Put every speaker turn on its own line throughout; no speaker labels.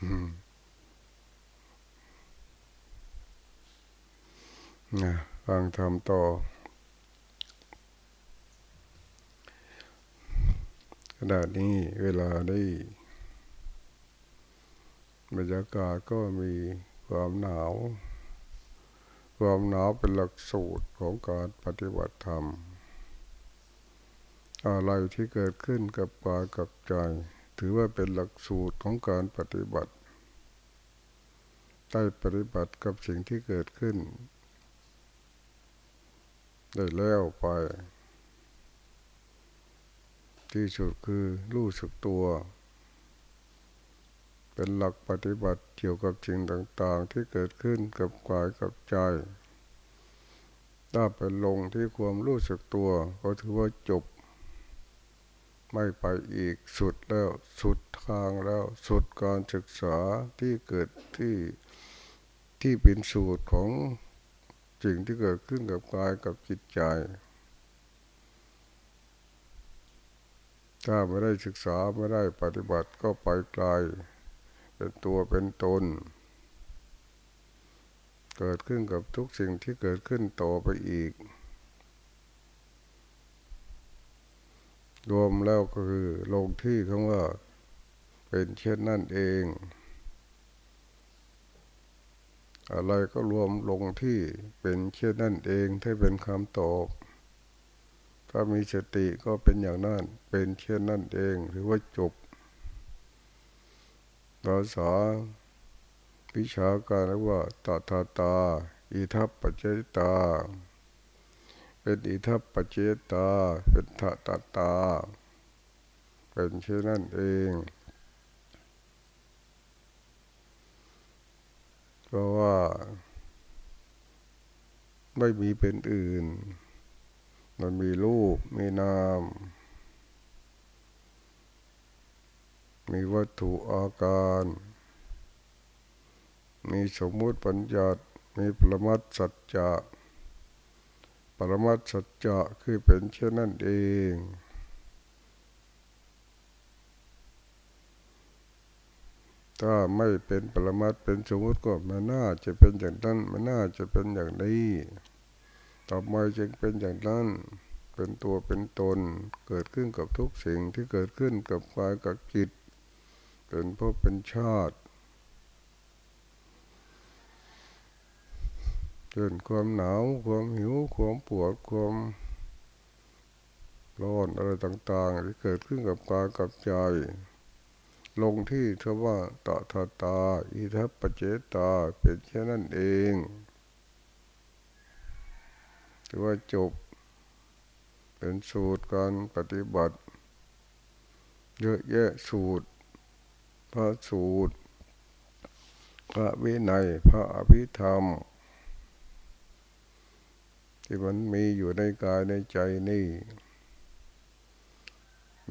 นะฟังทำต่อขณะนี้เวลาได้บรรยากาศก็มีความหนาว ความหนาวเป็นหลักสูตรของการปฏิบัติธรรม อะไรที่เกิดขึ้นกับกายกับใจ ถือว่าเป็นหลักสูตรของการปฏิบัติได้ปฏิบัติกับสิ่งที่เกิดขึ้น ได้แล้วไป ที่สุดคือรู้สึกตัว เป็นหลักปฏิบัติเกี่ยวกับสิ่งต่างๆ ที่เกิดขึ้นกับกายกับใจ ถ้าไปลงที่ความรู้สึกตัว ก็ถือว่าจบ ไม่ไปอีกสุดแล้ว สุดทางแล้ว สุดการศึกษาที่เกิดที่ที่เป็นสูตรของสิ่งที่เกิดขึ้นกับกายกับจิตใจ ถ้าไม่ได้ศึกษาไม่ได้ปฏิบัติก็ไปไกลเป็นตัวเป็นตน เกิดขึ้นกับทุกสิ่งที่เกิดขึ้นต่อไปอีก รวมแล้วก็คือลงที่คำว่าเป็นเช่นนั่นเอง อะไรก็รวมลงที่เป็นเช่นนั่นเองถ้าเป็นคำตอบถ้ามีสติก็เป็นอย่างนั้นเป็นเช่นนั่นเองหรือว่าจบภาษาวิชาการเรียกว่าตาตาตา อิทัปปัจเจตา เป็นอิทัปปัจเจตา เป็นตาตาตา เป็นเช่นนั่นเองเพราะว่า ไม่มีเป็นอื่น มันมีรูปมีนาม มีวัตถุอาการ มีสมมุติปัญญามีปรมัตสัจจะ ปรมัตสัจจะคือเป็นเช่นนั้นเองถ้าไม่เป็นปรมัตเป็นสมมติก็มันน่าจะเป็นอย่างนั้นมันน่าจะเป็นอย่างนี้ต่อมาจึงเป็นอย่างนั้น เป็นตัวเป็นตน เกิดขึ้นกับทุกสิ่งที่เกิดขึ้นกับกายกับจิต เป็นพวกเป็นชาติ เกิดความหนาวความหิวความปวดความร้อนอะไรต่างๆที่เกิดขึ้นกับกายกับใจ ลงที่เทว่าตาตาตา อิทัปเจตาเป็นแค่นั้นเองถือว่าจบ เป็นสูตรการปฏิบัติ เยอะแยะสูตร พระสูตร พระวินัย พระอภิธรรม ที่มันมีอยู่ในกายในใจนี่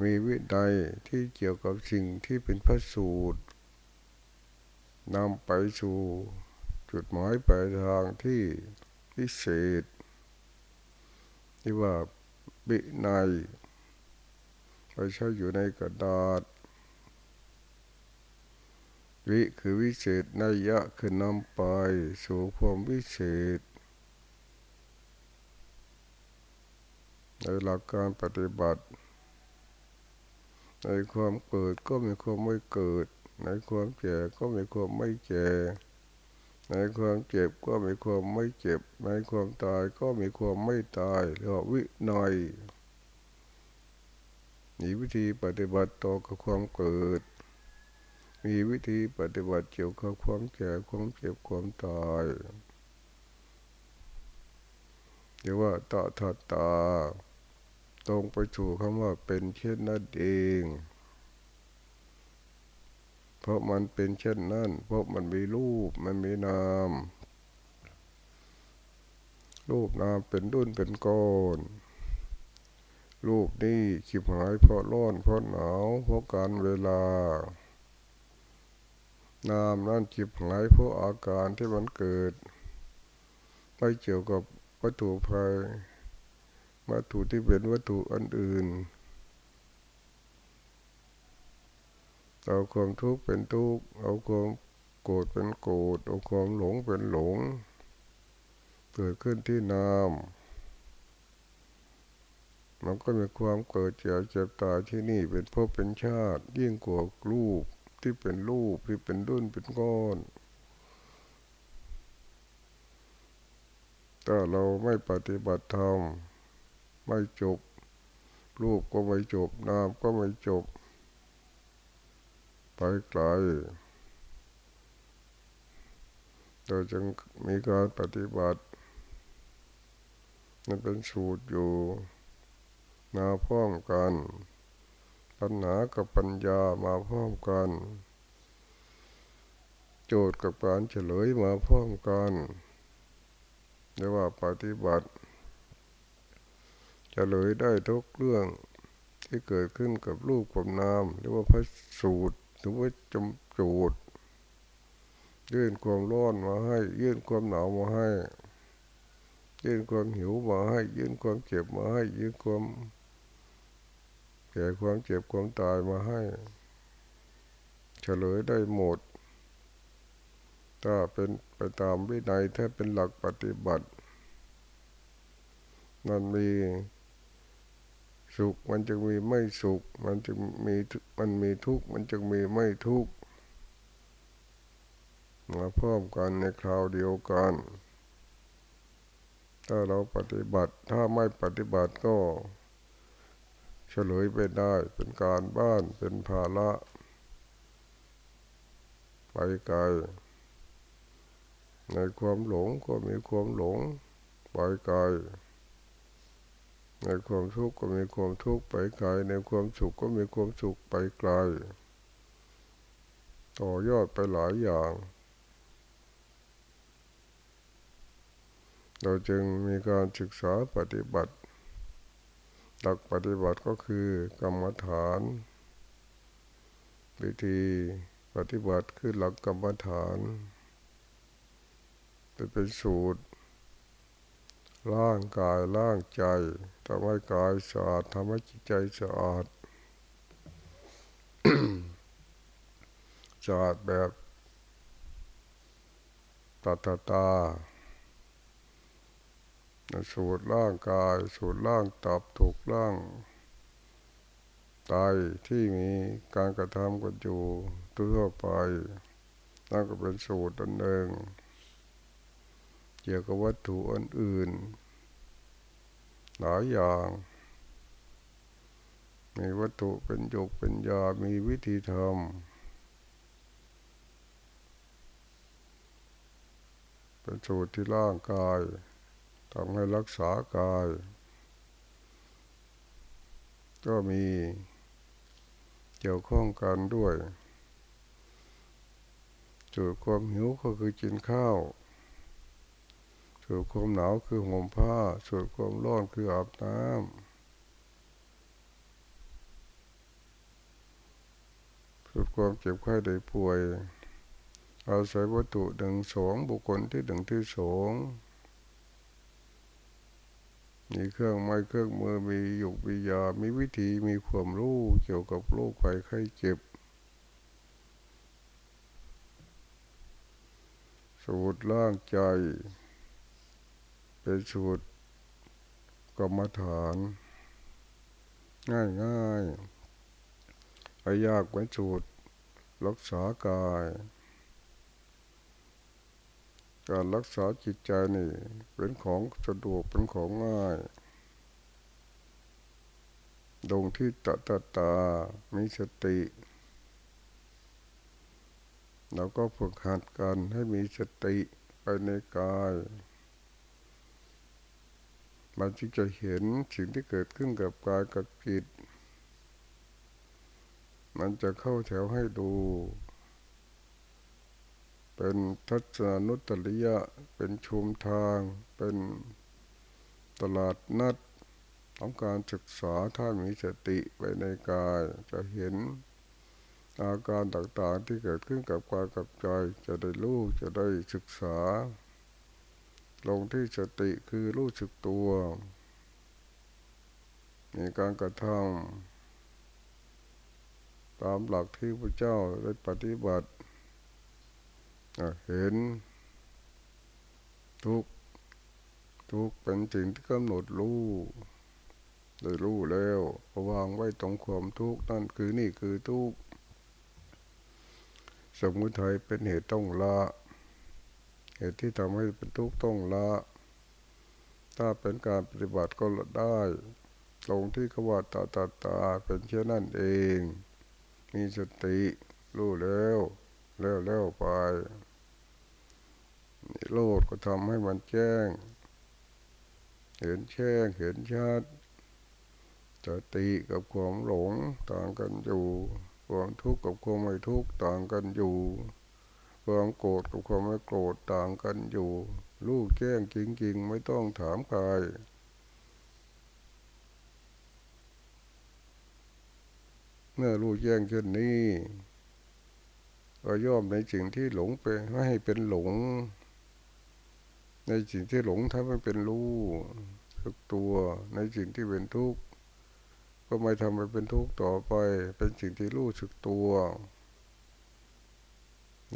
มีวินัยที่เกี่ยวกับสิ่งที่เป็นพระสูตรนำไปสู่จุดหมายปลายทางที่พิเศษ ที่ว่าบินัยไปใช้อยู่ในกระดาษ วิคือวิเศษนัยยะคือนำไปสู่ความวิเศษ ในหลักการปฏิบัติ ในความเกิดก็มีความไม่เกิด ในความแก่ก็มีความไม่แก่ในความเจ็บก็มีความไม่เจ็บ ในความตายก็มีความไม่ตายเรียกว่าวิหน่อยมีวิธีปฏิบัติต่อกับความเกิด มีวิธีปฏิบัติเกี่ยวกับความแก่ความเจ็บความตายเรียกว่าตาตาตา ตรงไปสู่คำว่าเป็นเช่นนั้นเอง เพราะมันเป็นเช่นนั้นเพราะมันมีรูปมันมีนาม รูปนามเป็นดุนเป็นก้อนรูปนี่ขิบหายเพราะร้อนเพราะหนาวเพราะการเวลานามนั่นขิบหายเพราะอาการที่มันเกิด ไม่เกี่ยวกับวัตถุภาย วัตถุที่เป็นวัตถุอันอื่นเอาความทุกข์เป็นทุกข์เอาความโกรธเป็นโกรธเอาความหลงเป็นหลง เกิดขึ้นที่นามมันก็มีความเกิดเจ็บเจ็บตายที่นี่เป็นภพเป็นชาติ ยิ่งกว่ารูปที่เป็นรูปที่เป็นดุนเป็นก้อนถ้าเราไม่ปฏิบัติธรรม ไม่จบ รูปก็ไม่จบ นามก็ไม่จบ ไปไกลเราจึงมีการปฏิบัติมันเป็นสูตรอยู่มาพร้อมกันปัญหากับปัญญามาพร้อมกัน โจทย์กับการเฉลยมาพร้อมกันเรียกว่าปฏิบัติ จะเลยได้ทุกเรื่องที่เกิดขึ้นกับรูปกับนามเรียกว่าพระสูตรหรือว่าจำโจทย์ยื่นความร้อนมาให้ ยื่นความหนาวมาให้ ยื่นความหิวมาให้ ยื่นความเจ็บมาให้ ยื่นความแก่ความเจ็บความตายมาให้เฉลยได้หมด ถ้าเป็นไปตามวินัยถ้าเป็นหลักปฏิบัติ มันมี สุขมันจึงมีไม่สุข มันจึงมีมันมีทุกข์มันจึงมีไม่ทุกข์มาพร้อมกันในคราวเดียวกัน ถ้าเราปฏิบัติถ้าไม่ปฏิบัติก็เฉลยไปได้เป็นการบ้านเป็นภาระไปไกลในความหลงก็มีความหลงไปไกล ในความทุกข์ก็มีความทุกข์ไปไกลในความสุขก็มีความสุขไปไกลต่อยอดไปหลายอย่าง เราจึงมีการศึกษาปฏิบัติหลักปฏิบัติก็คือกรรมฐาน วิธีปฏิบัติคือหลักกรรมฐาน เป็นสูตร ร่างกายร่างใจทำให้กายสะอาดทำให้จิตใจสะอาดสะอาดแบบตาตาตาสูตรร่างกายสูตรร่างตับถูกร่างตายที่มีการกระทำกันอยู่ทั่วไปนั่นก็เป็นสูตรอันหนึ่ง เกี่ยวกับวัตถุอันอื่น หลายอย่าง มีวัตถุเป็นยกเป็นยา มีวิธีทำเป็นสูตรที่ร่างกายทำให้รักษากาย ก็มีเกี่ยวข้องกันด้วยจุดความหิวก็คือกินข้าว จุดความหนาวคือห่มผ้าจุดความร้อนคืออาบน้ำจุดความเจ็บไข้ได้ป่วย อาศัยวัตถุดึงสองบุคคลที่ดึงที่สองมีเครื่องไม้เครื่องมือมีหยุกมียา มีวิธีมีความรู้เกี่ยวกับโรคภัยไข้เจ็บ สูตรล่างใจ เป็นสูตรกรรมฐาน ง่ายง่ายไอยากเป็นสูตรรักษากาย การรักษาจิตใจนี่เป็นของสะดวกเป็นของง่ายดงที่ตาตาตา มีสติ เราก็ฝึกหัดกันให้มีสติไปในกาย มันจึงจะเห็นสิ่งที่เกิดขึ้นกับกายกับจิต มันจะเข้าแถวให้ดู เป็นทัศนุตริยะ เป็นชุมทาง เป็นตลาดนัดของการศึกษาถ้ามีสติไปในกายจะเห็นอาการต่างๆที่เกิดขึ้นกับกายกับใจจะได้รู้จะได้ศึกษา ลงที่สติคือรู้สึกตัว มีการกระทำตามหลักที่พระเจ้าได้ปฏิบัติเห็น ทุกทุกเป็นสิ่งที่กำหนดรู้ได้รู้แล้ววางไว้ตรงความทุกข์นั่นคือนี่คือทุกข์สมุทัยเป็นเหตุต้องละ เหตุที่ทำให้เป็นทุกข์ต้องละ ถ้าเป็นการปฏิบัติก็ละได้ตรงที่ขวาตาตาตาเป็นเช่นนั่นเอง มีสติรู้แล้วแล้วแล้วไปโลดก็ทำให้มันแจ้ง เห็นแจ้งเห็นชัดสติกับความหลงต่างกันอยู่ ความทุกข์กับความไม่ทุกข์ต่างกันอยู่ ความโกรธกับความไม่โกรธต่างกันอยู่ลูกแจ้งจริงๆ ไม่ต้องถามใครเมื่อรู้แจ้งเช่นนี้ ก็ย่อมในสิ่งที่หลงไปไม่ให้เป็นหลง ในสิ่งที่หลงถ้าไม่เป็นรู้สึกตัวในสิ่งที่เป็นทุกข์ก็ไม่ทำให้เป็นทุกข์ต่อไป เป็นสิ่งที่รู้สึกตัว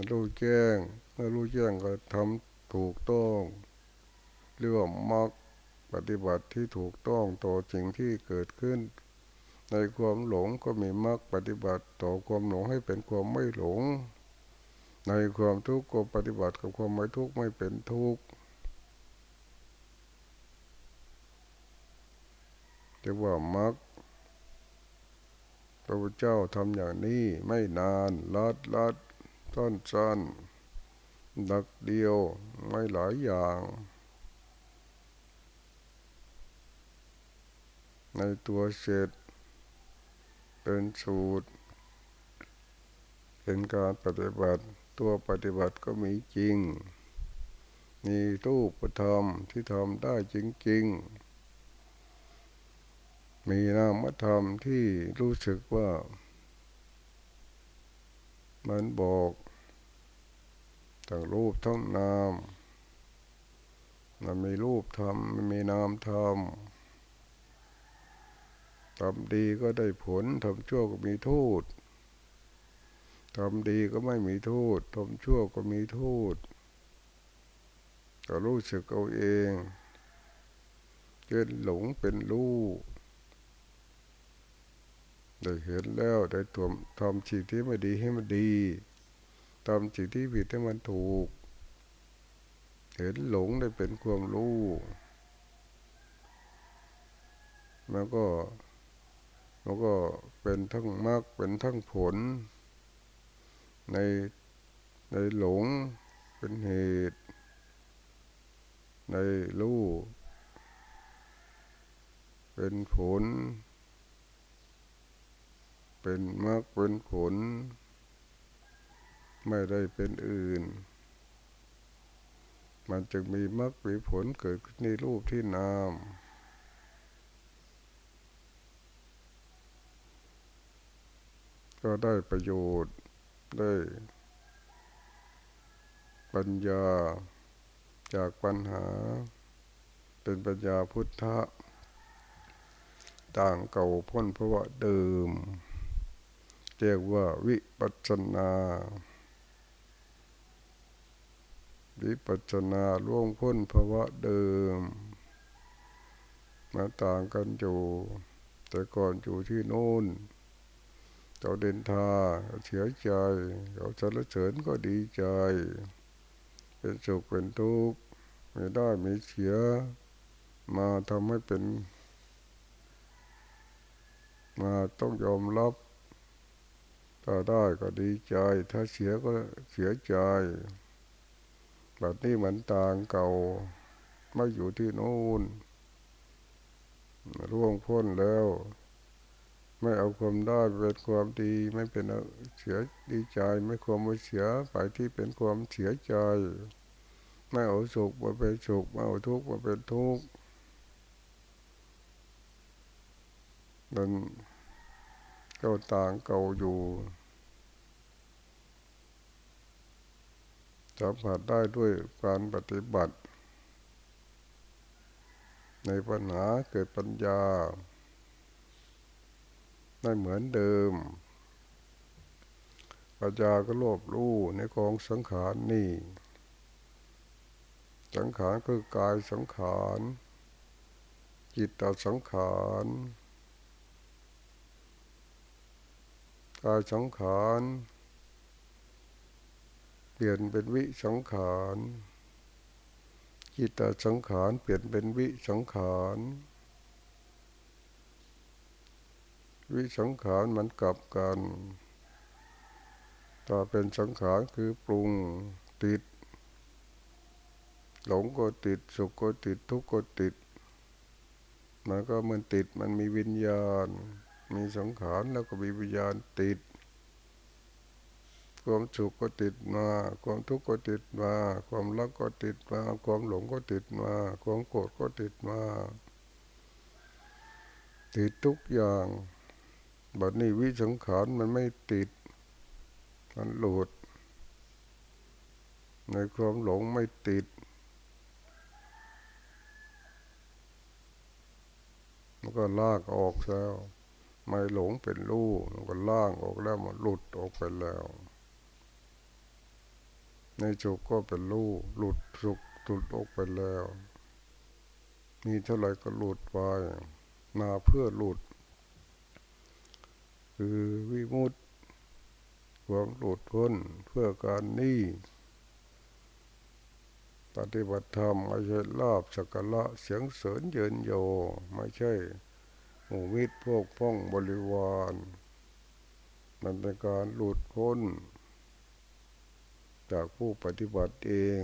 รู้แจ้งเมื่อรู้แจ้งก็ทำถูกต้องเรียกว่ามักปฏิบัติที่ถูกต้องต่อสิ่งที่เกิดขึ้น ในความหลงก็มีมักปฏิบัติต่อความหลงให้เป็นความไม่หลง ในความทุกข์ก็ปฏิบัติกับความไม่ทุกข์ไม่เป็นทุกข์เรียกว่ามักพระพุทธเจ้าทำอย่างนี้ไม่นานลัดลัด ต้นสั้นดักเดียวไม่หลายอย่าง ในตัวเสร็จ เป็นสูตร เป็นการปฏิบัติตัวปฏิบัติก็มีจริง มีรูปธรรมที่ทำได้จริง ๆ มีนามธรรมที่รู้สึกว่ามันบอก ทั้งรูปทั้งนามมันมีรูปธรรมมันมีนามธรรมทำดีก็ได้ผลทำชั่วก็มีโทษทำดีก็ไม่มีโทษทำชั่วก็มีโทษก็รู้สึกเอาเองเป็นหลงเป็นรู้ได้เห็นแล้วได้ทำทำสิ่งที่ไม่ดีให้มันดี ทำสิ่งที่ผิดให้มันถูก เห็นหลงได้เป็นความรู้มันก็มันก็เป็นทั้งมรรคเป็นทั้งผล ในในหลงเป็นเหตุ ในรู้เป็นผล เป็นมรรคเป็นผล ไม่ได้เป็นอื่น มันจึงมีมรรคมีผลเกิดขึ้นในรูปที่นามก็ได้ประโยชน์ได้ ปัญญาจากปัญหา เป็นปัญญาพุทธะ ต่างเก่าพ้นเพราะว่าเดิมเรียกว่าวิปัสนา วิปัสนาล่วงพ้นภาวะเดิมมาต่างกันอยู่ แต่ก่อนอยู่ที่โน่นเราเดินทาเสียใจเราสรรเสริญก็ดีใจ เป็นสุขเป็นทุกข์ไม่ได้ไม่เสีย มาทำให้เป็น มาต้องยอมรับ ถ้าได้ก็ดีใจ ถ้าเสียก็เสียใจ แบบนี้เหมือนต่างเก่าไม่อยู่ที่โน่นร่วงพ้นแล้ว ไม่เอาความได้เป็นความดีไม่เป็นเสียดีใจ ไม่ความไม่เสียไปที่เป็นความเสียใจ ไม่เอาสุขมาเป็นสุขไม่เอาทุกข์มาเป็นทุกข์นั่นก็ต่างเก่าอยู่ สัมผัสได้ด้วยการปฏิบัติ ในปัญหาเกิดปัญญาไม่เหมือนเดิม ปัญญาก็รอบรู้ในกองสังขารนี่ สังขารคือกายสังขาร จิตตสังขารกายสังขาร ลี่ยนเป็นวิสังขารจิตตสังขารเปลี่ยนเป็นวิสังขารวิสังขารมันกลับกันถ้าเป็นสังขารคือปรุงติด หลงก็ติด สุขก็ติดทุกข์ก็ติด มันก็มันติดมันมีวิญญาณ มีสังขารแล้วก็มีวิญญาณติด ความสุขก็ติดมา ความทุกข์ก็ติดมา ความรักก็ติดมา ความหลงก็ติดมา ความโกรธก็ติดมา ติดทุกอย่างบัดนี้วิสังขารมันไม่ติด มันหลุด ในความหลงไม่ติด มันก็ลากออกแล้วไม่หลงเป็นรูมันก็ล่างออกแล้วมันหลุดออกไปแล้ว ในจุกก็เป็นรูหลุดสุกหลุดออกไปแล้ว มีเท่าไรก็หลุดไปมาเพื่อหลุด คือวิมุตติความหลุดพ้นเพื่อการนี้ปฏิบัติธรรมไม่ใช่ลาบสักการะเสียงเสริญเยินโย ไม่ใช่หมู่มิตรพวกพ้องบริวาร มันเป็นการหลุดพ้น จากผู้ปฏิบัติเอง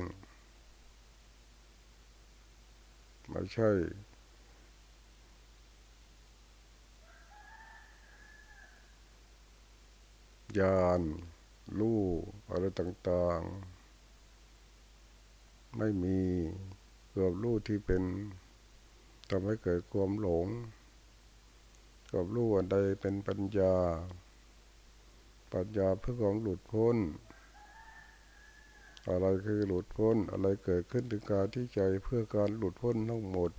ไม่ใช่ญาณรู้อะไรต่าง ๆ ไม่มีเกือบรู้ที่เป็นทำให้เกิดความหลงเกือบรู้อันใดเป็นปัญญา ปัญญาเพื่อความหลุดพ้น อะไรคือหลุดพ้นอะไรเกิดขึ้นถึงการที่ใจเพื่อการหลุดพ้นทั้งหมด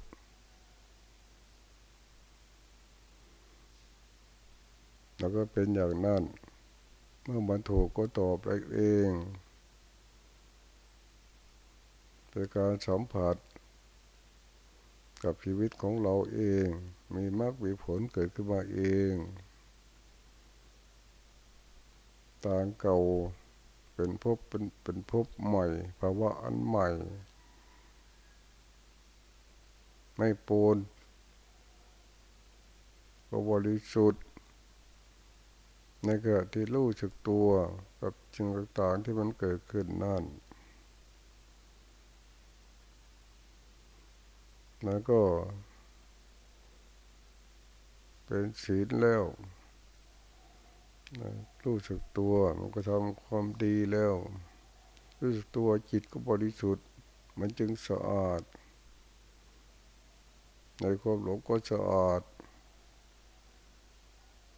แล้วก็เป็นอย่างนั้น เมื่อมันถูกก็ตอบเองเป็นการสัมผัสกับชีวิตของเราเอง มีมรรคมีผลเกิดขึ้นมาเอง ต่างเก่า เป็นภพเป็นเป็นภพใหม่ภาวะอันใหม่ ไม่ปูนบริสุทธิ์ในขณะที่รู้สึกตัวกับสิ่งต่างๆที่มันเกิดขึ้นนั่นแล้วก็ เป็นศีลแล้ว รู้สึกตัวมันก็ทำความดีแล้ว รู้สึกตัวจิตก็บริสุทธิ์ มันจึงสะอาด ในความหลงก็สะอาด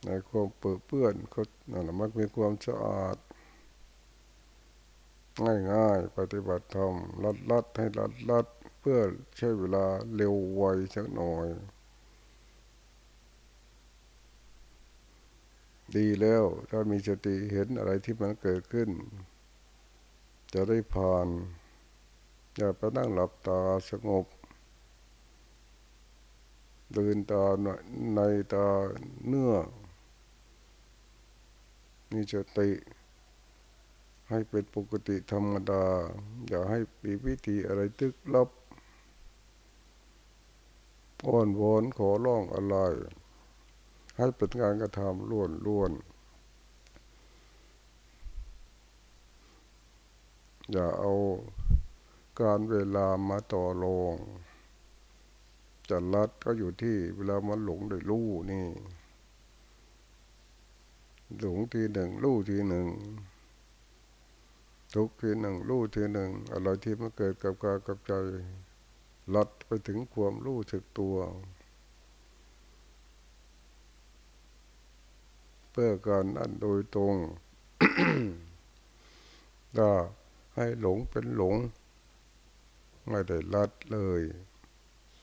ในความเปื้อเปื้อนก็นั่นแหละมันมีความสะอาด ง่ายๆ ปฏิบัติธรรมลัดลัดให้ลัดลัดเพื่อใช้เวลาเร็วไวสักหน่อย ดีแล้ว ถ้ามีสติเห็นอะไรที่มันเกิดขึ้น จะได้ผ่าน อย่าไปนั่งหลับตาสงบดินตาในตาเนื้อมีสติ ให้เป็นปกติธรรมดา อย่าให้ปีวิธีอะไรตึกลับอ้อนวอนขอร้องอะไร ให้เป็นงานกระทำล้วนล้วนอย่าเอาการเวลามาต่อรองจะรัดก็อยู่ที่เวลามันหลงโดยรู้นี่ หลงทีหนึ่งรู้ทีหนึ่ง ทุกทีหนึ่งรู้ทีหนึ่งอะไรที่มันเกิดกับกายกับใจลัดไปถึงความรู้สึกตัว เพื่อการอันโดยตรงถ้าให้หลงเป็นหลง ไม่ได้ลัดเลย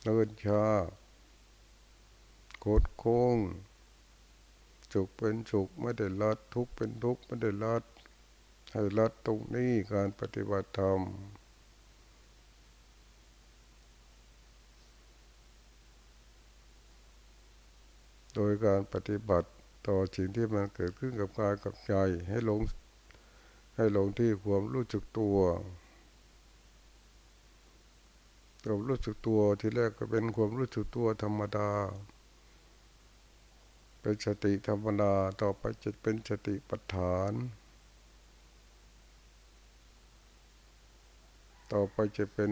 เนินชาโคดโค้งสุขเป็นสุขไม่ได้ลัดทุกเป็นทุกไม่ได้ลัดให้รัดตรงนี้การปฏิบัติธรรมโดยการปฏิบัติ ต่อสิ่งที่มันเกิดขึ้นกับกายกับใจให้ลง ให้ลงที่ความรู้สึกตัวความรู้สึกตัวที่แรกก็เป็นความรู้สึกตัวธรรมดา เป็นสติธรรมดาต่อไปจะเป็นสติปัฏฐาน ต่อไปจะเป็น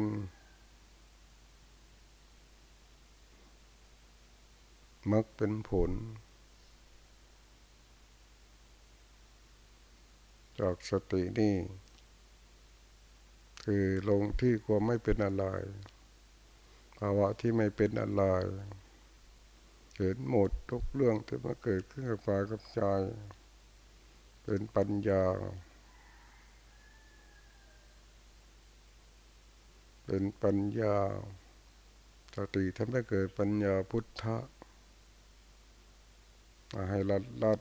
มักเป็นผล จากสตินี่ คือลงที่ความไม่เป็นอะไรภาวะที่ไม่เป็นอะไรเห็นหมดทุกเรื่องที่มาเกิดขึ้นกับกายกับใจเป็นปัญญา เป็นปัญญาสติทำให้เกิดปัญญาพุทธะให้ลัดลัด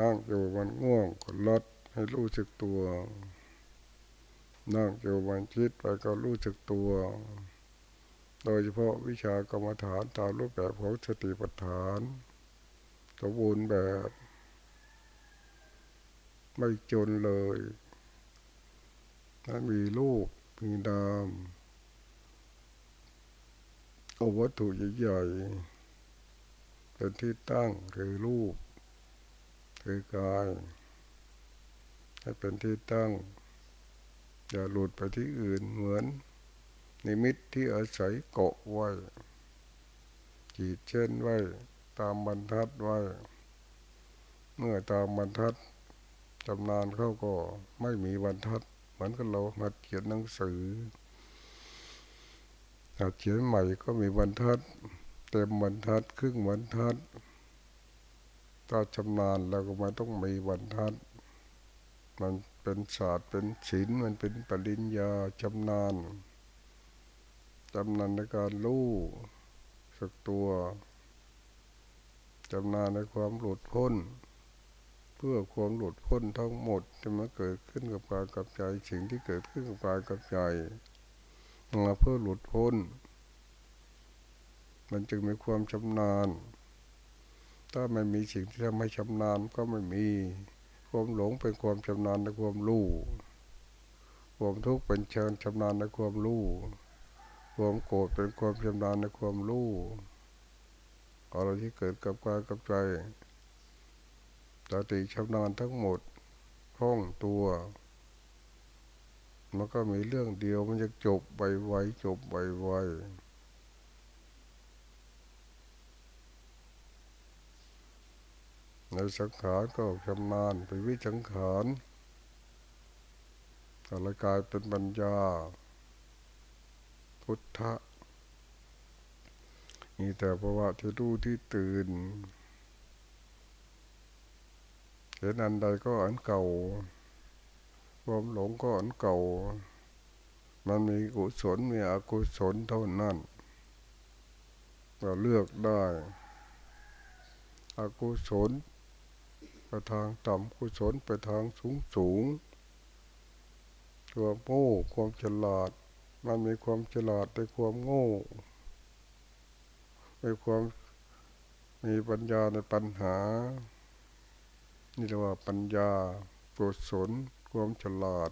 นั่งอยู่มันง่วงก็ลดให้รู้สึกตัว นั่งอยู่วันคิดไปก็รู้สึกตัว โดยเฉพาะวิชากรรมฐานตามรูปแบบของสติปัฏฐานสมบูรณ์แบบ ไม่จนเลยนั้นมีลูกมีนามเอาวัตถุใหญ่ๆเป็นที่ตั้งคือรูป คือกายให้เป็นที่ตั้ง อย่าหลุดไปที่อื่นเหมือน นิมิตที่อาศัยเกาะไว้จีดเช่นไว้ ตามบรรทัดไว้ เมื่อตามบรรทัดจำนานเขาก็ไม่มีบรรทัด เหมือนกับเราหัดเขียนหนังสือหัดเขียนใหม่ก็มีบรรทัด เต็มบรรทัด ครึ่งบรรทัด ถ้าชำนาญเราก็ไม่ต้องมีบรรทัด มันเป็นศาสตร์เป็นศิลป์มันเป็นปริญญาชำนาญชำนาญในการรู้สึกตัวชำนาญในความหลุดพ้น เพื่อความหลุดพ้นทั้งหมดจะมาเกิดขึ้นกับกายกับใจสิ่งที่เกิดขึ้นกับกายกับใจมาเพื่อหลุดพ้น มันจึงมีความชำนาญ ถ้าไม่มีสิ่งที่ทำให้ชำนาญก็ไม่มีความหลงเป็นความชำนาญในความรู้ความทุกข์เป็นเชิญชำนาญในความรู้ความโกรธเป็นความชำนาญในความรู้อะไรที่เกิดกับกายกับใจสติชำนาญทั้งหมดห้องตัวมันก็มีเรื่องเดียวมันจะจบไวๆจบไวๆ ในสังขารก็ชำนาญไปวิสังขารอะไรกลายเป็นปัญญา พุทธะมีแต่ภาวะที่รู้ที่ตื่นเห็นอันใดก็อันเก่าความหลงก็อันเก่า มันมีกุศลมีอกุศลเท่านั้นเราเลือกได้ อกุศล ไปทางต่ำกุศลไปทางสูงสูงตัวโง่ความฉลาด มันมีความฉลาดในความโง่มีความมีปัญญาในปัญหา นี่เรียกว่าปัญญากุศลความฉลาด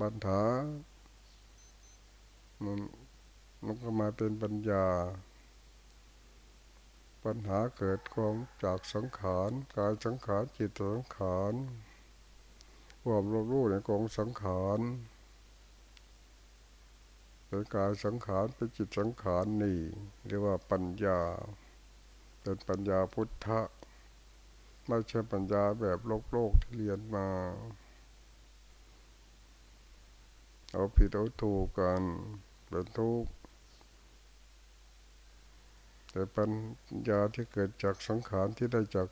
ปัญหามันมันก็มาเป็นปัญญา ปัญหาเกิดความจากสังขารกายสังขารจิตสังขารความรู้รู้ในกองสังขารเป็นกายสังขารเป็นจิตสังขารนี่ เรียกว่าปัญญา เป็นปัญญาพุทธะไม่ใช่ปัญญาแบบโลกโลกที่เรียนมา เอาผิดเอาถูกกันเป็นทุกข์ แต่ปัญญาที่เกิดจากสังขารที่ได้จาก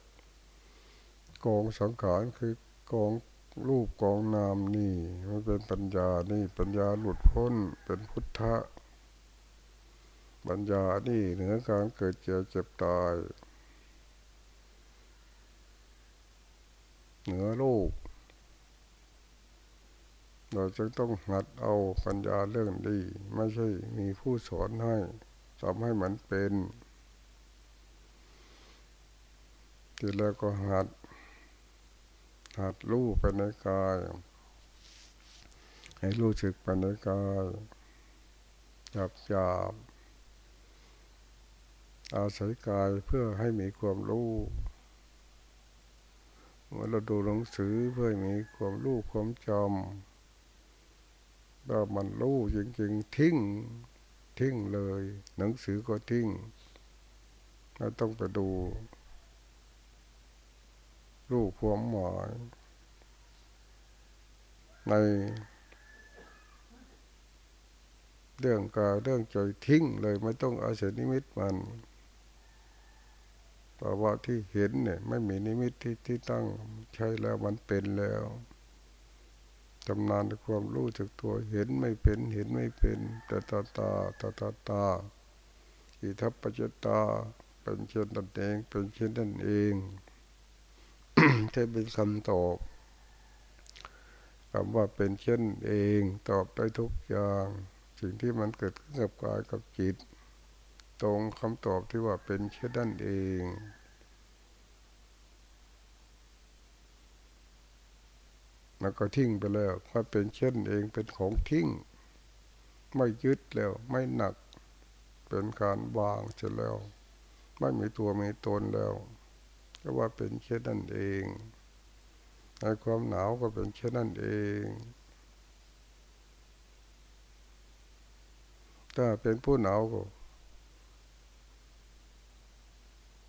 กองสังขารคือกองรูปกองนามนี่มันเป็นปัญญานี่ปัญญาหลุดพ้นเป็นพุทธะปัญญานี่เหนือการเกิดเจ็บเจ็บตาย เหนือโลก เราจะต้องหัดเอาปัญญาเรื่องดี ไม่ใช่มีผู้สอนให้ทำให้มันเป็น ทีแรกก็หัด หัดรู้ไปในกาย ให้รู้สึกไปในกายจับจับอาศัยกายเพื่อให้มีความรู้เมื่อเราดูหนังสือเพื่อมีความรู้ความจำถ้ามันรู้จริงๆ ทิ้ง ทิ้งเลย หนังสือก็ทิ้งเราต้องไปดู รู้ความหมายในเรื่องกายเรื่องใจทิ้งเลยไม่ต้องอาศัยนิมิตมันภาวะที่เห็นเนี่ย ไม่มีนิมิตที่ที่ตั้งใช้แล้วมันเป็นแล้วจำนานในความรู้จักตัวเห็นไม่เป็นเห็นไม่เป็นแต่ตาตาตาตาตาอิทัปปัจจตาเป็นเช่นนั้นเองเป็นเช่นนั้นเอง แค่เป็นคำตอบคำว่าเป็นเช่นเองตอบได้ทุกอย่าง สิ่งที่มันเกิดขึ้นกับกายกับจิต ตรงคำตอบที่ว่าเป็นเช่นนั้นเองมันก็ทิ้งไปแล้วถ้าเป็นเช่นเองเป็นของทิ้ง ไม่ยึดแล้วไม่หนัก เป็นการวางเสร็จแล้ว ไม่มีตัวมีตนแล้ว ก็ว่าเป็นเช่นนั้นเองในความหนาวก็เป็นเช่นนั้นเอง ถ้าเป็นผู้หนาวก็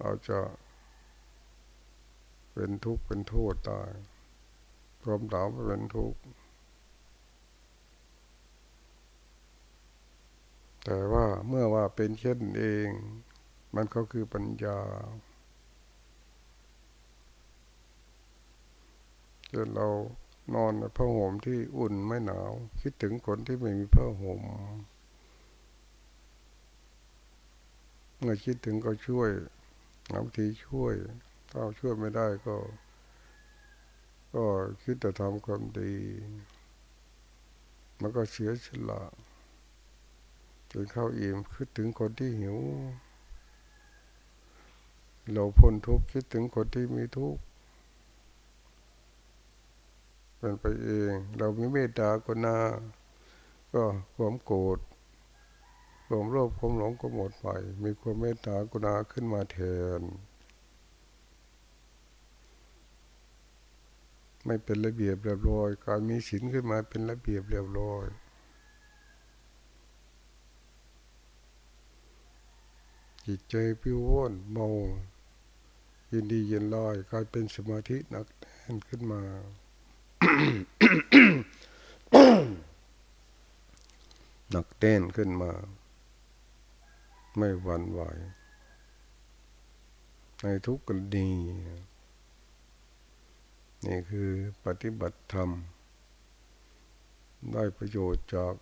อาจจะเป็นทุกข์เป็นโทษตายความหนาวเป็นทุกข์แต่ว่าเมื่อว่าเป็นเช่นเอง มันก็คือปัญญา จนเรานอนในผ้าห่มที่อุ่นไม่หนาว คิดถึงคนที่ไม่มีผ้าห่มเมื่อคิดถึงก็ช่วยบางทีช่วย ถ้าช่วยไม่ได้ก็ ก็คิดแต่ทำความดี มันก็เสียฉละจนเข้าอิ่มคิดถึงคนที่หิว เราพ้นทุกข์คิดถึงคนที่มีทุกข์ เป็นไปเอง เรามีเมตตากนาก็ความโกรธความโลภความหลงก็หมดไป มีความเมตตากรุณาขึ้นมาแทน ไม่เป็นระเบียบเรียบร้อย การมีศีลขึ้นมาเป็นระเบียบเรียบร้อยจิตใจพิวว่นเมายินดียินลอยกลายเป็นสมาธิหนักแน่นขึ้นมา หนักแน่นขึ้นมา ไม่หวั่นไหว ในทุกกรณีนี่คือปฏิบัติธรรม ได้ประโยชน์จาก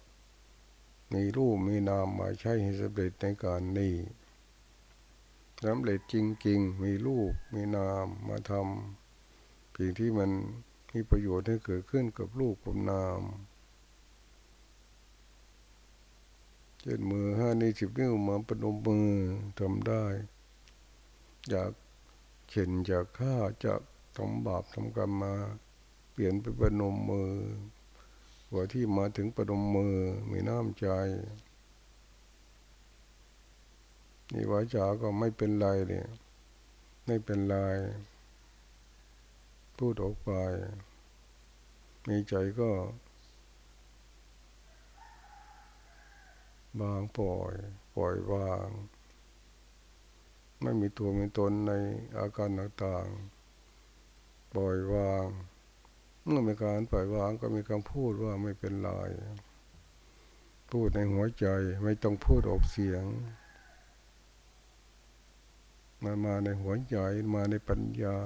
มีรูปมีนามมาใช้ให้สำเร็จในการนี้สำเร็จจริง ๆ มีรูปมีนามมาทำสิ่งที่มัน มีประโยชน์ให้เกิดขึ้นกับรูปกับนามเช่นมือห้านิ้วสิบนิ้วมาปนมมือทำได้ อยากเข็นจากข้าจากทำบาปทำกรรมมา เปลี่ยนไปปนมมือหัวที่มาถึงปนมมือมีน้ำใจนี่วาจาก็ไม่เป็นไรเนี่ยไม่เป็นไร พูดออกไป มีใจก็ บางปล่อย ปล่อยวาง ไม่มีตัวมีตนในอาการต่างๆ ปล่อยวางเมื่อมีการปล่อยวางก็มีคำพูดว่าไม่เป็นไรพูดในหัวใจไม่ต้องพูดออกเสียงมามาในหัวใจมาในปัญญา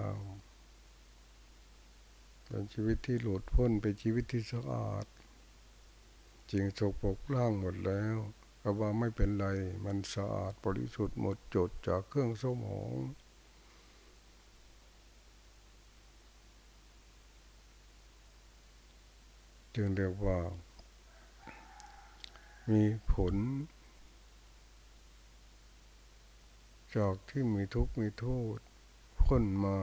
เป็นชีวิตที่หลุดพ้นเป็นชีวิตที่สะอาดจริงสกปรกล่างหมดแล้วก็ว่าไม่เป็นไร มันสะอาดบริสุทธิ์หมดจดจากเครื่องสมอง จึงเรียกว่า มีผล จากที่มีทุกข์มีโทษพ้นมา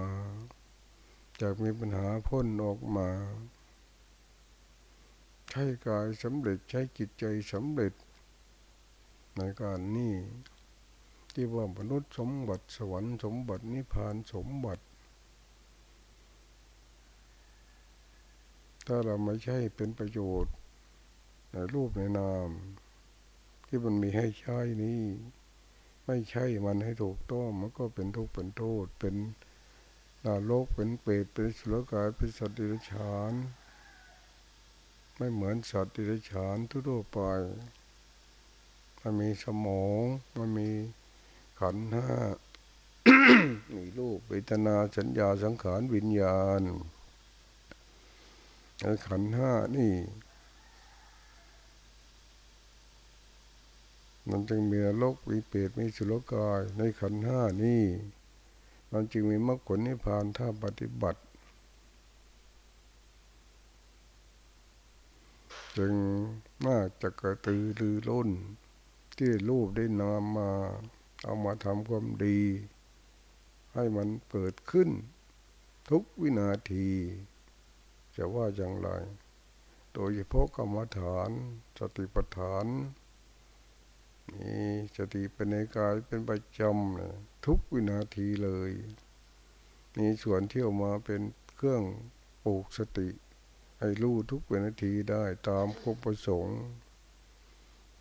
จากมีปัญหาพ้นออกมา ใช้กายสำเร็จใช้จิตใจสำเร็จ ในการนี้ที่ว่ามนุษย์สมบัติสวรรค์สมบัตินิพพานสมบัติ ถ้าเราไม่ใช่เป็นประโยชน์ในรูปในนาม ที่มันมีให้ใช้นี้ ไม่ใช่มันให้ถูกต้องมันก็เป็นทุกข์เป็นโทษเป็น ดาโลกเป็นเปรตเป็นสุรกายเป็นสัตว์ดิบฉาน ไม่เหมือนสัตว์ดิบฉานทั่วไป มันมีสมองมันมีขันห้ามีรูปเวทนาสัญญาสังขารวิญญาณขันห้านี่ มันจึงมีโลกมีเปรตมีสุรกายในขันห้านี่ มันจึงมีมรรคผลนิพพานถ้าปฏิบัติ จึงน่าจะกระตือรือร้นที่รูปได้นำมา เอามาทำความดี ให้มันเกิดขึ้น ทุกวินาที จะว่าอย่างไร โดยเฉพาะกรรมฐาน สติปัฏฐาน มีสติเป็นในกายเป็นประจำทุกวินาทีเลย มีส่วนที่ออกมาเป็นเครื่องปลูกสติ ให้รู้ทุกวินาทีได้ตามควบประสงค์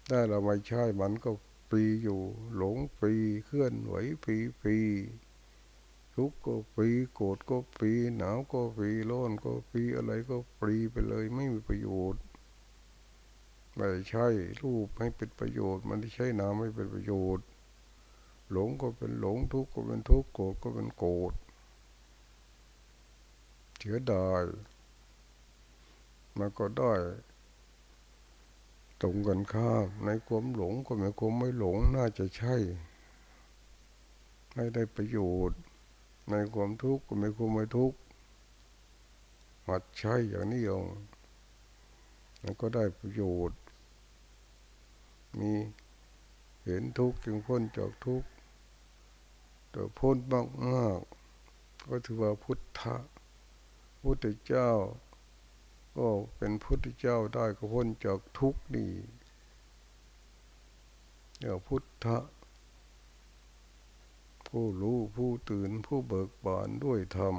ได้เราไม่ใช่มันก็ปรีอยู่ หลงปรีเคลื่อนไหวปรีปรีทุกข์ก็ปีโกรธก็ปีหนาวก็ปีร้อนก็ปีอะไรก็ปรีไปเลยไม่มีประโยชน์ ไม่ใช่รูปให้เป็นประโยชน์ มันไม่ใช่นามไม่เป็นประโยชน์ หลงก็เป็นหลงทุกข์ก็เป็นทุกข์โกรธก็เป็นโกรธเสียดายมันก็ได้ตรงกันข้ามในความหลงก็ไม่ความไม่หลงน่าจะใช่ไม่ได้ประโยชน์ ในความทุกข์ก็ไม่คุมไม่ทุกข์หัดใช้อย่างนี้เองมันก็ได้ประโยชน์ มีเห็นทุกข์จึงพ้นจากทุกข์แต่พ้นมากมากก็ถือว่าพุทธะพุทธเจ้า ก็เป็นพุทธเจ้าได้ก็พ้นจากทุกข์นี่เดี๋ยวพุทธะผู้รู้ผู้ตื่นผู้เบิกบานด้วยธรรม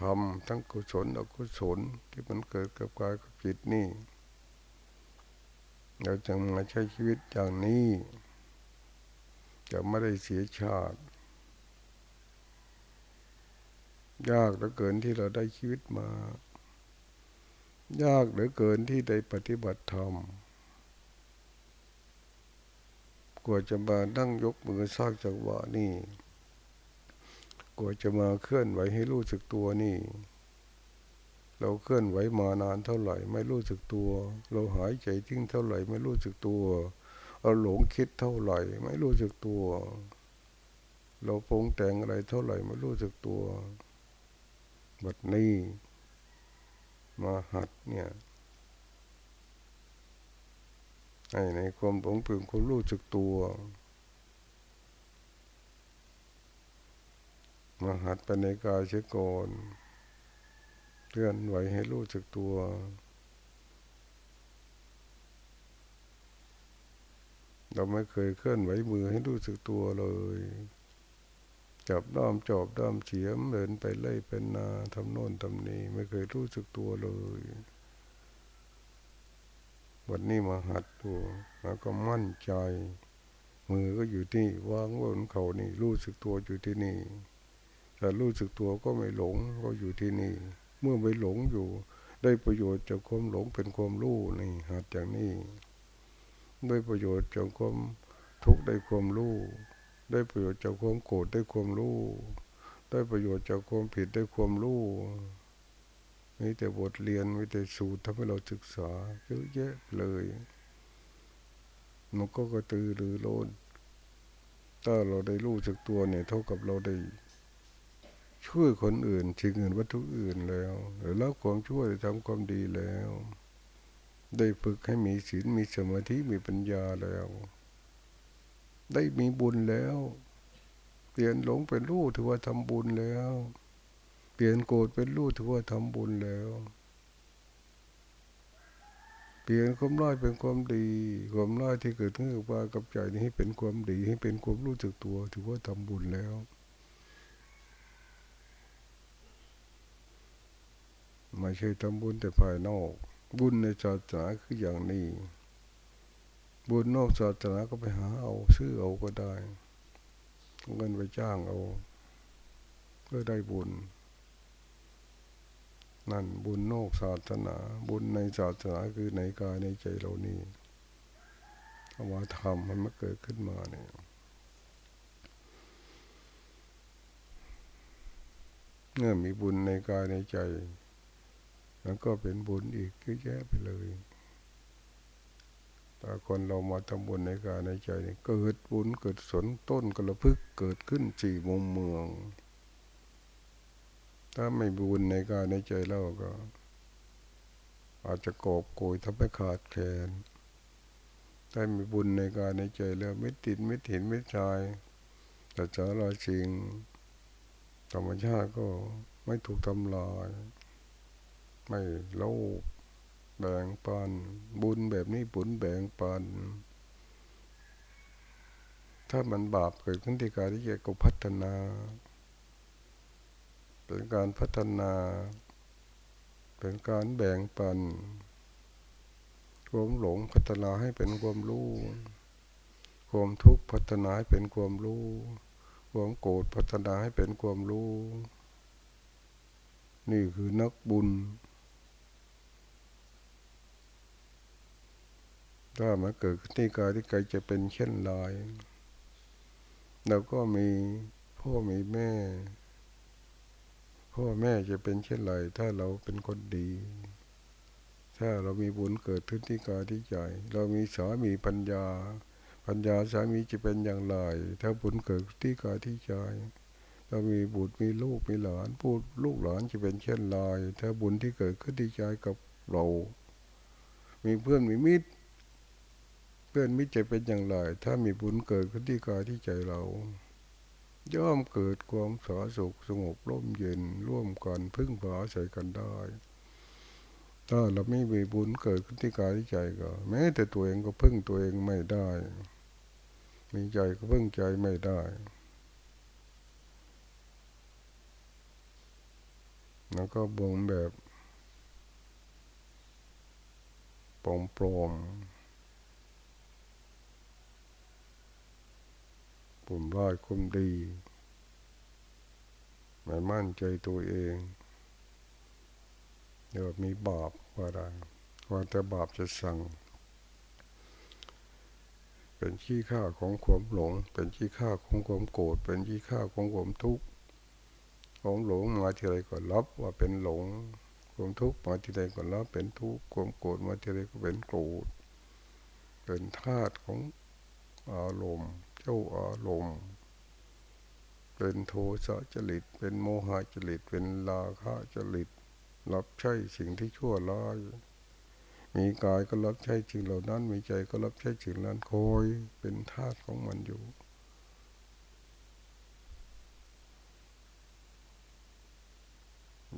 ธรรมทั้งกุศลอกุศลที่มันเกิดกับกายกับจิตนี่ เราจึงมาใช้ชีวิตอย่างนี้ จะไม่ได้เสียชาติ ยากเหลือเกินที่เราได้ชีวิตมา ยากเหลือเกินที่ได้ปฏิบัติธรรมกว่าจะมานั่งยกมือสร้างจังหวะนี่กว่าจะมาเคลื่อนไหวให้รู้สึกตัวนี่ เราเคลื่อนไหวมานานเท่าไหร่ ไม่รู้สึกตัว เราหายใจทิ้งเท่าไหร่ ไม่รู้สึกตัว เราหลงคิดเท่าไหร่ ไม่รู้สึกตัว เราปรุงแต่งอะไรเท่าไหร่ ไม่รู้สึกตัวบัดนี้มาหัดเนี่ยให้ในความหลงเปลืองความรู้สึกตัว มาหัดไปในกายเชก่อน เคลื่อนไหวให้รู้สึกตัว เราไม่เคยเคลื่อนไหวมือให้รู้สึกตัวเลยจับด้อมจอบด้อมเฉียมเดินไปไล่เป็นนาทำโน่นทำนี้ไม่เคยรู้สึกตัวเลย วันนี้มาหัดดูแล้วก็มั่นใจ มือก็อยู่ที่วางบนเขานี่ รู้สึกตัวอยู่ที่นี่แต่รู้สึกตัวก็ไม่หลงก็อยู่ที่นี่ เมื่อไม่หลงอยู่ ได้ประโยชน์จากความหลงเป็นความรู้นี่หัดอย่างนี้ได้ประโยชน์จากความทุกข์ได้ความรู้ได้ประโยชน์จากความโกรธได้ความรู้ได้ประโยชน์จากความผิดได้ความรู้มีแต่บทเรียนมีแต่สูตรทำให้เราศึกษาเยอะแยะเลยมันก็กระตือรือร้นถ้าเราได้รู้จักตัวเนี่ยเท่ากับเราได้ ช่วยคนอื่นสิ่งอื่นวัตถุอื่นแล้วหรือรับความช่วยทำความดีแล้ว ได้ฝึกให้มีศีลมีสมาธิมีปัญญาแล้ว ได้มีบุญแล้วเปลี่ยนหลงเป็นรู้ถือว่าทำบุญแล้ว เปลี่ยนโกรธเป็นรู้ถือว่าทำบุญแล้วเปลี่ยนความร้ายเป็นความดี ความร้ายที่เกิดขึ้นกับว่ากับใจนี้ให้เป็นความดีให้เป็นความรู้จักตัว ถือว่าทำบุญแล้ว ไม่ใช่ทำบุญแต่ภายนอก บุญในศาสนาคืออย่างนี้ บุญนอกศาสนาก็ไปหาเอาซื้อเอาก็ได้เงินไปจ้างเอาก็ได้บุญ นั่นบุญนอกศาสนา บุญในศาสนาคือในกายในใจเรานี่เอามาทำมันมาเกิดขึ้นมาเนี่ยเมื่อมีบุญในกายในใจ แล้วก็เป็นบุญอีกเยอะแยะไปเลยแต่คนเรามาทำบุญในกายในใจนี่เกิดบุญเกิดสนต้นกระพึกเกิดขึ้นสี่มุมเมือง ถ้าไม่บุญในกายในใจเราก็ อาจจะกอบโกยทำให้ขาดแคลนถ้ามีบุญในกายในใจแล้วไม่ติดไม่ถินไม่ชายแต่จะลอยจริงธรรมชาติก็ไม่ถูกทำลาย ไม่โลภแบ่งปันบุญแบบนี้บุญแบ่งปันถ้ามันบาปเกิดขึ้นที่กายที่ใจก็พัฒนา เป็นการพัฒนา เป็นการแบ่งปันความหลงพัฒนาให้เป็นความรู้ความทุกข์พัฒนาให้เป็นความรู้ความโกรธพัฒนาให้เป็นความรู้ นี่คือนักบุญ ถ้ามาเกิดที่กายที่กายจะเป็นเช่นไรเราก็มีพ่อมีแม่ พ่อแม่จะเป็นเช่นไรถ้าเราเป็นคนดี ถ้าเรามีบุญเกิดขึ้นที่กายที่ใจเรามีสามีปัญญา ปัญญาสามีจะเป็นอย่างไรถ้าบุญเกิดที่กายที่ใจเรามีบุตรมีลูกมีหลานพูดลูกหลานจะเป็นเช่นไรถ้าบุญที่เกิดขึ้นที่ใจกับเรา มีเพื่อนมีมิตร เพื่อนมิตรจะเป็นอย่างไร ถ้ามีบุญเกิดขึ้นที่กายที่ใจเรา ย่อมเกิดความสาสุขสงบร่มเย็นร่วมกันพึ่งพาใส่กันได้ ถ้าเราไม่มีบุญเกิดขึ้นที่กายที่ใจก็แม้แต่ตัวเองก็พึ่งตัวเองไม่ได้ มีใจก็พึ่งใจไม่ได้แล้วก็บ่งแบบปลอมป ลอมปุ่มร้ายคุมดีไม่มั่นใจตัวเองเดี๋ยวมีบาปว่าได้ว่าแต่บาปจะสั่ง เป็นขี้ข้าของความหลง เป็นขี้ข้าของความโกรธ เป็นขี้ข้าของความทุกข์ของหลงมาทีไรก็รับว่าเป็นหลง ความทุกข์มาทีไรก็รับเป็นทุกข์ ความโกรธมาทีไรก็เป็นโกรธ เป็นธาตุของอารมณ์ เจ้าอารมณ์เป็นโทสะจริต เป็นโมหะจริต เป็นลาคะจริต รับใช้สิ่งที่ชั่วร้าย มีกายก็รับใช้สิ่งเหล่านั้น มีใจก็รับใช้สิ่งนั้นคอยเป็นธาตุของมันอยู่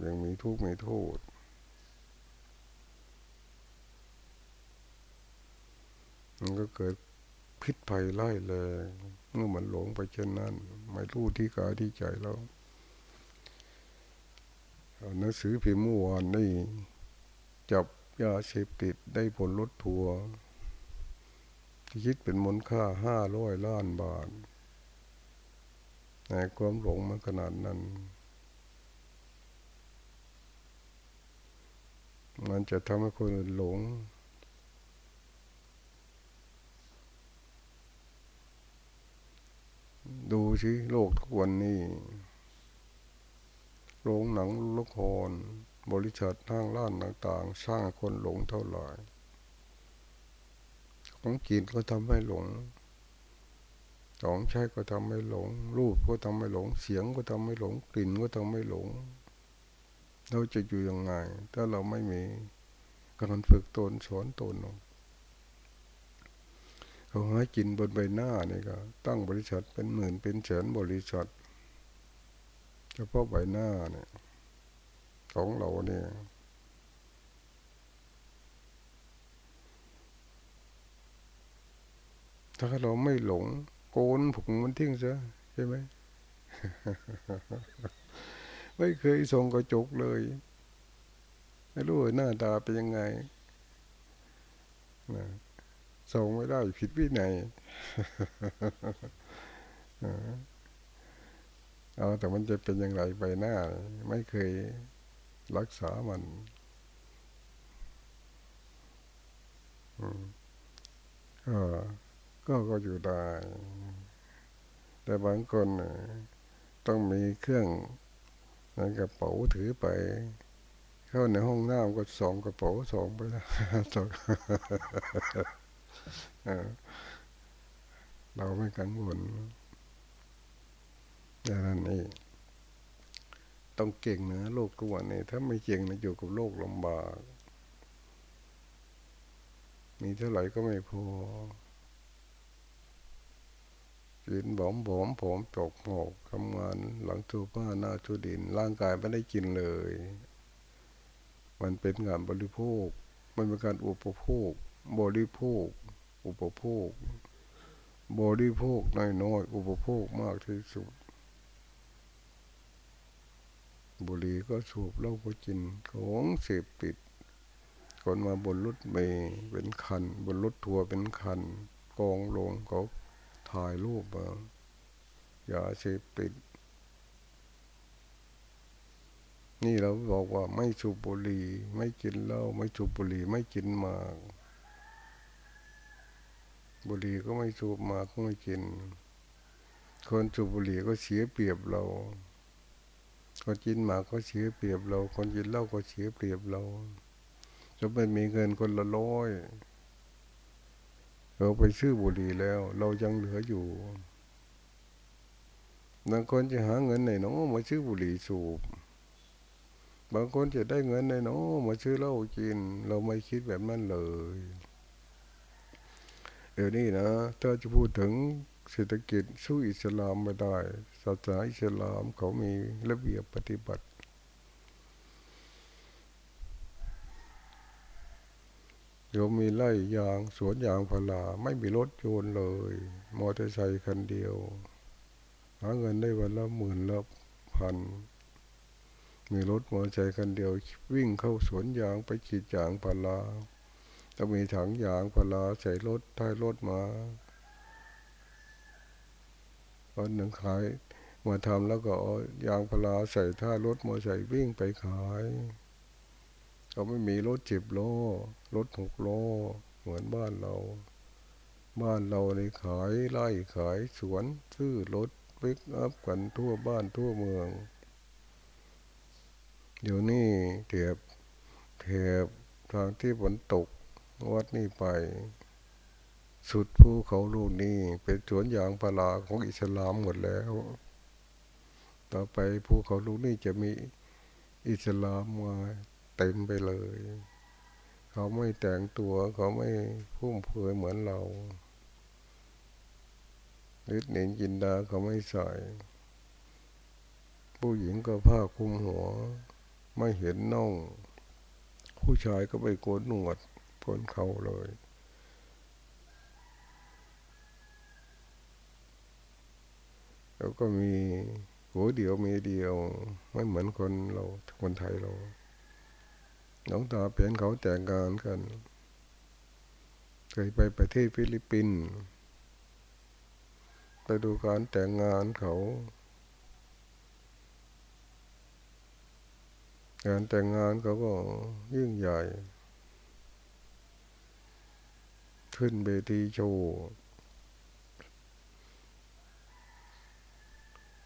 ยังมีทุกข์มีโทษมันก็เกิด พิษภัยไล่แรงเมื่อมันหลงไปเช่นนั้น ไม่รู้ที่กายที่ใจแล้วหนังสือพิมพ์เมื่อวานนี่จับยาเสพติดได้ผลลดทัวที่คิดเป็นมูลค่าห้าร้อยล้านบาทในความหลงมันขนาดนั้น มันจะทำให้คนอื่นหลง ดูสิโลกทุกวันนี้โรงหนังละครบริษัททางล้านต่างๆ สร้างคนหลงเท่าไหร่ของจีนก็ทำให้หลงของใช้ก็ทำให้หลง รูปก็ทำให้หลง เสียงก็ทำให้หลง กลิ่นก็ทำให้หลง เราจะอยู่ยังไง ถ้าเราไม่มีการฝึกตนสอนตน เขาให้กินบนใบหน้านี่ก็ ตั้งบริษัทเป็นหมื่นเป็นแสนบริษัทเฉพาะใบหน้าเนี่ยของเราเนี่ยถ้าเราไม่หลง โกนผมมันทิ้งซะใช่ไหม ไม่เคยส่งกระจกเลยไม่รู้หน้าตาเป็นยังไง ส่งไม่ได้ผิดวินัยเอาแต่มันจะเป็นอย่างไรไปหน้า ไม่เคยรักษามันก็ก็ก็อยู่ได้ แต่บางคนต้องมีเครื่องในกระเป๋าถือไป เข้าในห้องน้ำก็สองกระเป๋าสองไปแล้ว เราไม่กังวลอย่างนั้นนี่ต้องเก่งนะโลกทุกวันนี้ถ้าไม่เก่งนะอยู่กับโลกลำบาก มีเท่าไหร่ก็ไม่พอกินบอมบอมผมตกหมกทำงานหลังทูผ้าหน้าทูดิน ร่างกายไม่ได้กินเลย มันเป็นงานบริโภค มันเป็นการอุปโภค บริโภค อุปโภค บริโภคน้อยๆอุปโภคมากที่สุด บุหรี่ก็สูบเหล้าก็กินของเสพติดคนมาบนรถเมย์เป็นคัน บนรถทัวร์เป็นคัน กองลงเขาถ่ายรูปมาอย่าเสพติด นี่เราบอกว่าไม่สูบบุหรี่ไม่กินเหล้าไม่สูบบุหรี่ไม่กินมาก บุหรี่ก็ไม่สูบมาก็ไม่กิน คนสูบบุหรี่ก็เสียเปรียบเรา คนกินหมาก็เสียเปรียบเรา คนกินเหล้าก็เสียเปรียบเราจะไม่มีเงินคนละร้อยเราไปซื้อบุหรี่แล้ว เรายังเหลืออยู่บางคนจะหาเงินไหนเนาะมาซื้อบุหรี่สูบบางคนจะได้เงินไหนเนาะมาซื้อเหล้ากิน เราไม่คิดแบบนั้นเลย เดี๋ยวนี้นะถ้าจะพูดถึงเศรษฐกิจสู้อิสลามไม่ได้ศาสนาอิสลามเขามีระเบียบปฏิบัติ โยมมีไร่ยางสวนยางพาราไม่มีรถโยนเลย มอเตอร์ไซค์คันเดียว หาเงินได้วันละหมื่นละพัน มีรถมอเตอร์ไซค์คันเดียว วิ่งเข้าสวนยางไปขีดยางพารา ต้องมีถังยางพาราใส่รถท้ายรถมาวันหนึ่งขายมาทำแล้วก็ยางพลาใส่ท่ารถมอใส่วิ่งไปขายเขาไม่มีรถจิบโลรถหกโลเหมือนบ้านเรา บ้านเราในขายไร่ขายสวนซื้อรถปิกอัพกันทั่วบ้านทั่วเมือง เดี๋ยวนี้เทียบเทียบทางที่ฝนตก วัดนี่ไป สุดภูเขาลูกนี้เป็นสวนยางพาราของอิสลามหมดแล้ว ต่อไปภูเขาลูกนี้จะมีอิสลามมาเต็มไปเลย เขาไม่แต่งตัวเขาไม่พุ่มเผยเหมือนเราฤทธิ์เนนจินดาเขาไม่ใส่ผู้หญิงก็ผ้าคลุมหัว ไม่เห็นน่อง ผู้ชายก็ไปโกนหนวด พ้นเขาเลย แล้วก็มีหัวเดียวมีเดียวไม่เหมือนคนเราคนไทยเราหลวงตาเปลี่ยนเขาแต่งงานกัน เคยไปประเทศฟิลิปปินส์ไปดูการแต่งงานเขาการแต่งงานเขาก็ยิ่งใหญ่ ขึ้นเบทีโชว์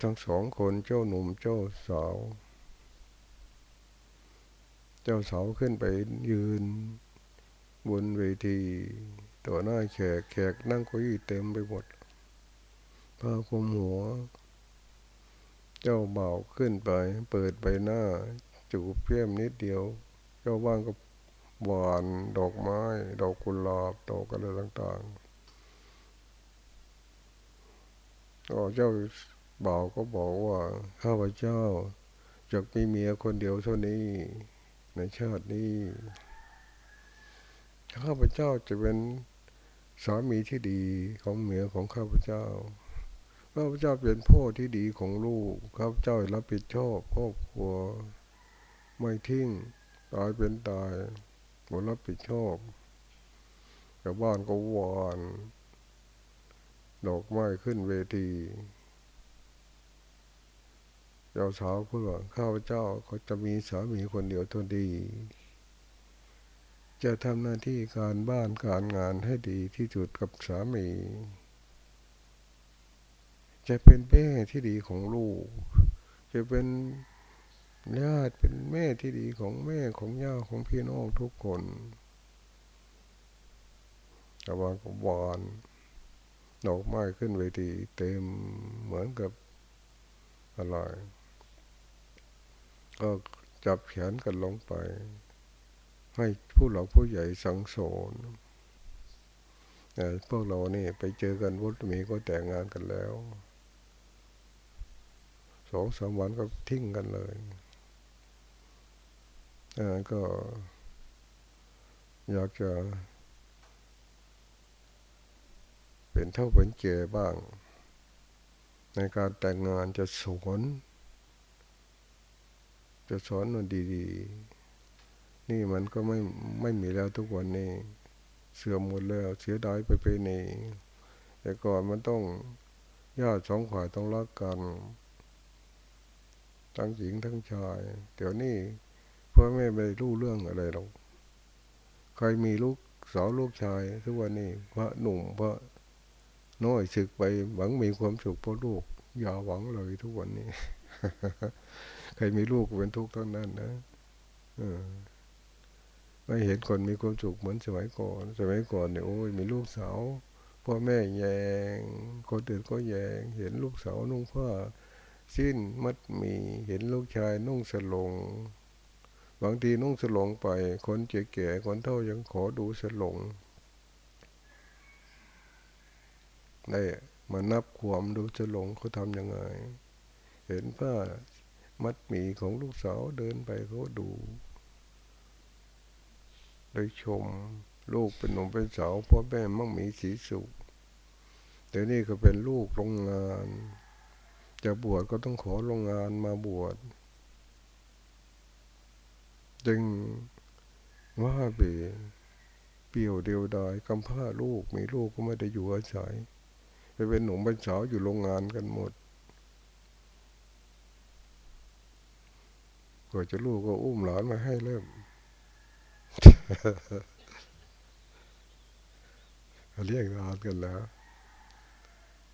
ทั้งสองคนเจ้าหนุ่มเจ้าสาว เจ้าสาวขึ้นไปยืน บนเวที ต่อหน้าแขกแขกนั่งคุยเต็มไปหมดผ้าคลุมหัว เจ้าเบาขึ้นไป เปิดใบหน้า จูบเพี้ยมนิดเดียว เจ้าบ้านก็ หวานดอกไม้ ดอกกุหลาบดอกอะไรต่างๆก็เจ้าบ่าวก็บอกว่าข้าพเจ้าจะมีเมียคนเดียวเท่านี้ ในชาตินี้ข้าพเจ้าจะเป็นสามีที่ดีของเมียของข้าพเจ้าข้าพเจ้าเป็นพ่อที่ดีของลูกข้าพเจ้ารับผิดชอบครอบครัว ไม่ทิ้งตายเป็นตาย ผลรับผิดชอบชาวบ้านก็วานดอกไม้ขึ้นเวทีเจ้าสาวเพื่อข้าพเจ้าก็จะมีสามีคนเดียวตัวดี จะทำหน้าที่การบ้านการงานให้ดีที่สุดกับสามี จะเป็นแม่ที่ดีของลูก จะเป็น ญาติเป็นแม่ที่ดีของแม่ของย่าของพี่น้องทุกคนกระวานกบานดอกไม้ขึ้นเวทีเต็มเหมือนกับอะไรก็จับแขนกันลงไป ให้ผู้หลักผู้ใหญ่สังสนแต่พวกเรานี่ไปเจอกันวุฒิมีก็แต่งงานกันแล้วสองสามวันก็ทิ้งกันเลย ก็ อยากจะ เป็นเท่าเป็นเก่บ้าง ในการแต่งงานจะสอนจะสอนมันดีๆ นี่มันก็ไม่ไม่มีแล้วทุกวันนี้ เสื่อมหมดแล้ว เสียดายไปไปนี่แต่ก่อนมันต้องญาติสองฝ่ายต้องรักกัน ทั้งหญิงทั้งชาย เดี๋ยวนี้ พ่อแม่ไม่รู้เรื่องอะไรหรอกใครมีลูกสาวลูกชายทุกวันนี้พระหนุ่มพระน้อยศึกไปหวังมีความสุขเพราะลูก อย่าหวังเลยทุกวันนี้ ใครมีลูกเป็นทุกข์ทั้งนั้นนะอไม่เห็นคนมีความสุขเหมือนสมัยก่อนสมัยก่อนเนี่ยโอ้ยมีลูกสาวพ่อแม่แยง คนอื่นก็แยง เห็นลูกสาวนุ่งผ้าสิ้นมัดมีเห็นลูกชายนุ่งสลง บางทีนุ่งสลงไป คนเจ๋แก่คนเท่ายังขอดูสลงได้มานับควมดูสลงเขาทำยังไง เห็นผ้ามัดหมีของลูกสาวเดินไปเขาดู ได้ชมลูกเป็นหนุ่มเป็นสาวพ่อแม่มั่งมีสีสุขแต่นี่ก็เป็นลูกโรงงาน จะบวชก็ต้องขอโรงงานมาบวช จึงว่าเบเปี่ยวเดียวดายกำพร้าลูกมีลูกก็ไม่ได้อยู่อาศัยไปเป็นหนุ่มเป็นสาวอยู่โรงงานกันหมดกว่าจะลูกก็อุ้มหลานมาให้เริ่มเรียกหลานกันแล้ว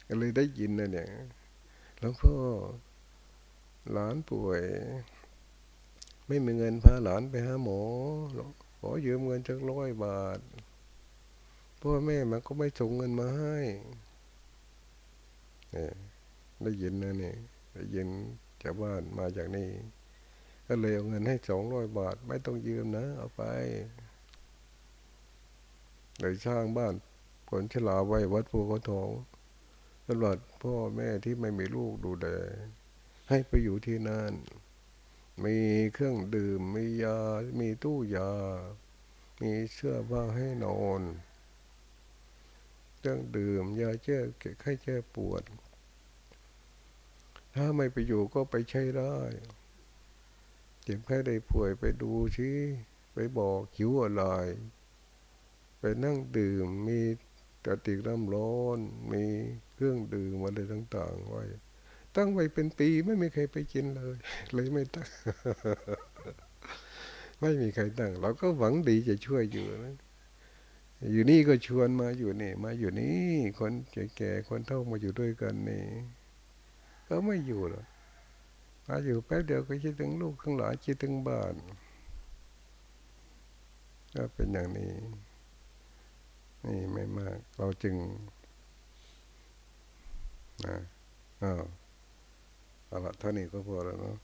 ก็เลยได้ยินนะเนี่ยแล้วพ่อหลานป่วย ไม่มีเงินพาหลานไปหาหมอขอยืมเงินจักร้อยบาทพ่อแม่มันก็ไม่ส่งเงินมาให้ได้ยินนะเนี่ยได้ยินจากบ้านมาจากนี่ก็เลยเอาเงินให้สองร้อยบาท ไม่ต้องยืมนะ เอาไปเลยสร้างบ้านผลฉลาไว้วัดภูเขาทองตลอดพ่อแม่ที่ไม่มีลูกดูแลให้ไปอยู่ที่นั่น มีเครื่องดื่ม มียา มีตู้ยา มีเสื้อผ้าให้นอน เครื่องดื่ม ยาแก้ไข้แก้ปวด ถ้าไม่ไปอยู่ก็ไปใช้ได้เจ็บแค่ได้ป่วยไปดูชี้ไปบอกหิวอะไร ไปนั่งดื่ม มีกระติกน้ำร้อน มีเครื่องดื่มอะไรต่าง ๆ ไว้ ตั้งไว้เป็นปีไม่มีใครไปกินเลย เลยไม่ตั้ง ไม่มีใครตั้ง เราก็หวังดีจะช่วยอยู่นะอยู่นี่ก็ชวนมาอยู่นี่ มาอยู่นี่ คนแก่ๆคนเท่ามาอยู่ด้วยกันนี่ ก็ไม่อยู่หรอกมาอยู่แป๊บเดียวก็คิดถึงลูกข้างหลังคิดถึงบ้านก็เป็นอย่างนี้ นี่ไม่มาก เราจึงนะอ้าวเอา ละเท่านี้ก็พอแล้วเนาะ